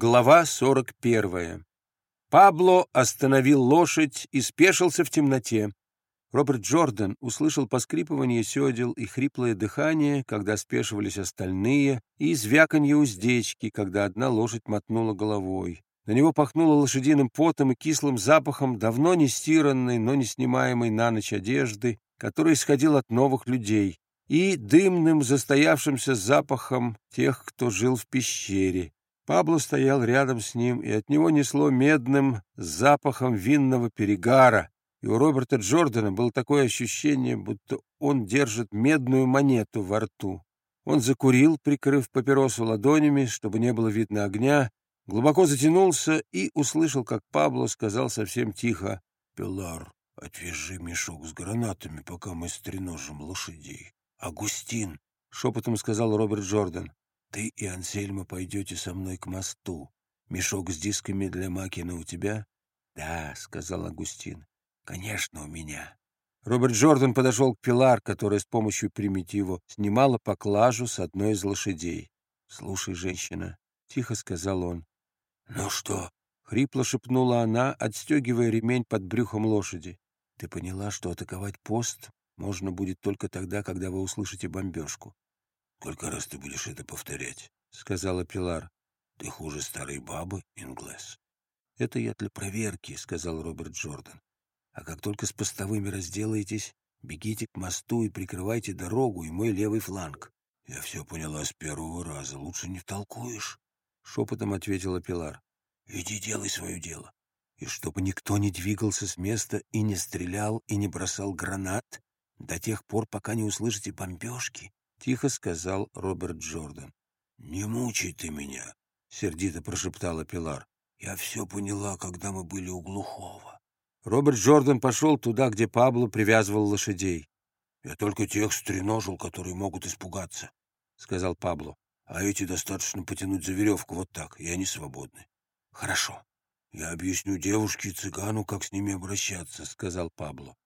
Глава 41. Пабло остановил лошадь и спешился в темноте. Роберт Джордан услышал поскрипывание седел и хриплое дыхание, когда спешивались остальные, и звяканье уздечки, когда одна лошадь мотнула головой. На него пахнуло лошадиным потом и кислым запахом давно не стиранной, но не снимаемой на ночь одежды, который исходил от новых людей, и дымным застоявшимся запахом тех, кто жил в пещере. Пабло стоял рядом с ним, и от него несло медным запахом винного перегара, и у Роберта Джордана было такое ощущение, будто он держит медную монету во рту. Он закурил, прикрыв папиросу ладонями, чтобы не было видно огня, глубоко затянулся и услышал, как Пабло сказал совсем тихо, «Пилар, отвяжи мешок с гранатами, пока мы стреножим лошадей». «Агустин», — шепотом сказал Роберт Джордан, ты и Ансельма пойдете со мной к мосту. Мешок с дисками для Макина у тебя? — Да, — сказал Агустин. — Конечно, у меня. Роберт Джордан подошел к Пилар, которая с помощью примитива снимала поклажу с одной из лошадей. — Слушай, женщина, — тихо сказал он. — Ну что? — хрипло шепнула она, отстегивая ремень под брюхом лошади. — Ты поняла, что атаковать пост можно будет только тогда, когда вы услышите бомбежку. «Сколько раз ты будешь это повторять?» — сказала Пилар. «Ты хуже старой бабы, Инглес». «Это я для проверки», — сказал Роберт Джордан. «А как только с постовыми разделаетесь, бегите к мосту и прикрывайте дорогу и мой левый фланг». «Я все поняла с первого раза. Лучше не втолкуешь», — шепотом ответила Пилар. «Иди делай свое дело. И чтобы никто не двигался с места и не стрелял и не бросал гранат до тех пор, пока не услышите бомбежки, — тихо сказал Роберт Джордан. «Не мучай ты меня», — сердито прошептала Пилар. «Я все поняла, когда мы были у Глухого». Роберт Джордан пошел туда, где Пабло привязывал лошадей. «Я только тех стреножил, которые могут испугаться», — сказал Пабло. «А эти достаточно потянуть за веревку вот так, и они свободны». «Хорошо. Я объясню девушке и цыгану, как с ними обращаться», — сказал Пабло.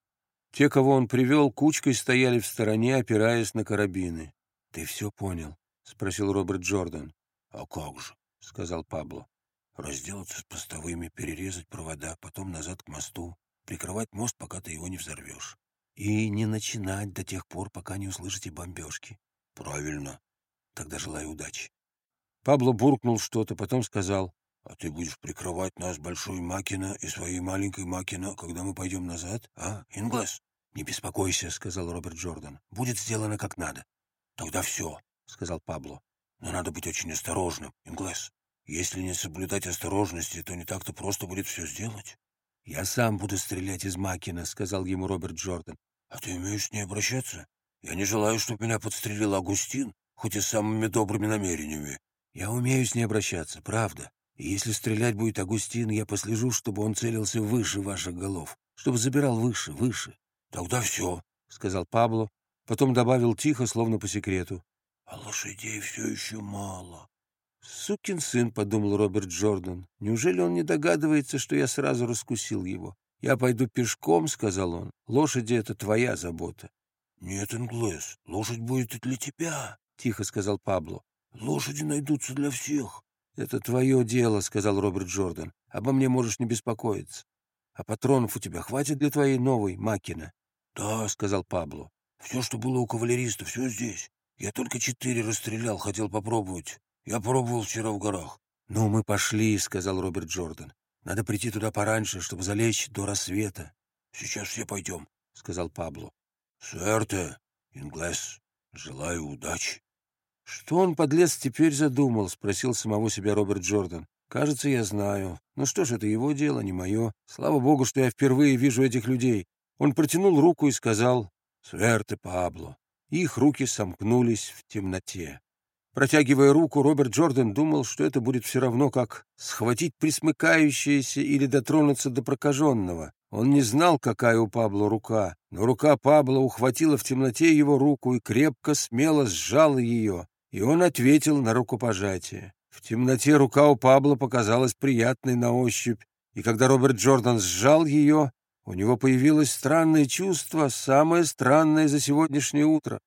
Те, кого он привел, кучкой стояли в стороне, опираясь на карабины. — Ты все понял? — спросил Роберт Джордан. — А как же? — сказал Пабло. — Разделаться с постовыми, перерезать провода, потом назад к мосту, прикрывать мост, пока ты его не взорвешь. И не начинать до тех пор, пока не услышите бомбежки. — Правильно. Тогда желаю удачи. Пабло буркнул что-то, потом сказал. — А ты будешь прикрывать нас большой Макина и своей маленькой Макина, когда мы пойдем назад, а, Инглес? — Не беспокойся, — сказал Роберт Джордан. — Будет сделано как надо. — Тогда все, — сказал Пабло. — Но надо быть очень осторожным, Инглес. Если не соблюдать осторожности, то не так-то просто будет все сделать. — Я сам буду стрелять из Макина, — сказал ему Роберт Джордан. — А ты умеешь с ней обращаться? Я не желаю, чтобы меня подстрелил Агустин, хоть и с самыми добрыми намерениями. Я умею с ней обращаться, правда. Если стрелять будет Агустин, я послежу, чтобы он целился выше ваших голов, чтобы забирал выше, выше. — Тогда все, — сказал Пабло, потом добавил тихо, словно по секрету. — А лошадей все еще мало. — Сукин сын, — подумал Роберт Джордан. — Неужели он не догадывается, что я сразу раскусил его? — Я пойду пешком, — сказал он. — Лошади — это твоя забота. — Нет, Инглес, лошадь будет и для тебя, — тихо сказал Пабло. — Лошади найдутся для всех. «Это твое дело», — сказал Роберт Джордан. «Обо мне можешь не беспокоиться. А патронов у тебя хватит для твоей новой Макина?» «Да», — сказал Пабло. «Все, что было у кавалериста, все здесь. Я только четыре расстрелял, хотел попробовать. Я пробовал вчера в горах». «Ну, мы пошли», — сказал Роберт Джордан. «Надо прийти туда пораньше, чтобы залечь до рассвета». «Сейчас все пойдем», — сказал Пабло. «Суэрте, Инглес, желаю удачи». «Что он, подлец, теперь задумал?» — спросил самого себя Роберт Джордан. «Кажется, я знаю. Ну что ж, это его дело, не мое. Слава богу, что я впервые вижу этих людей». Он протянул руку и сказал «Сверте, Пабло». Их руки сомкнулись в темноте. Протягивая руку, Роберт Джордан думал, что это будет все равно, как схватить присмыкающееся или дотронуться до прокаженного. Он не знал, какая у Пабло рука, но рука Пабло ухватила в темноте его руку и крепко, смело сжала ее и он ответил на рукопожатие. В темноте рука у Пабло показалась приятной на ощупь, и когда Роберт Джордан сжал ее, у него появилось странное чувство, самое странное за сегодняшнее утро.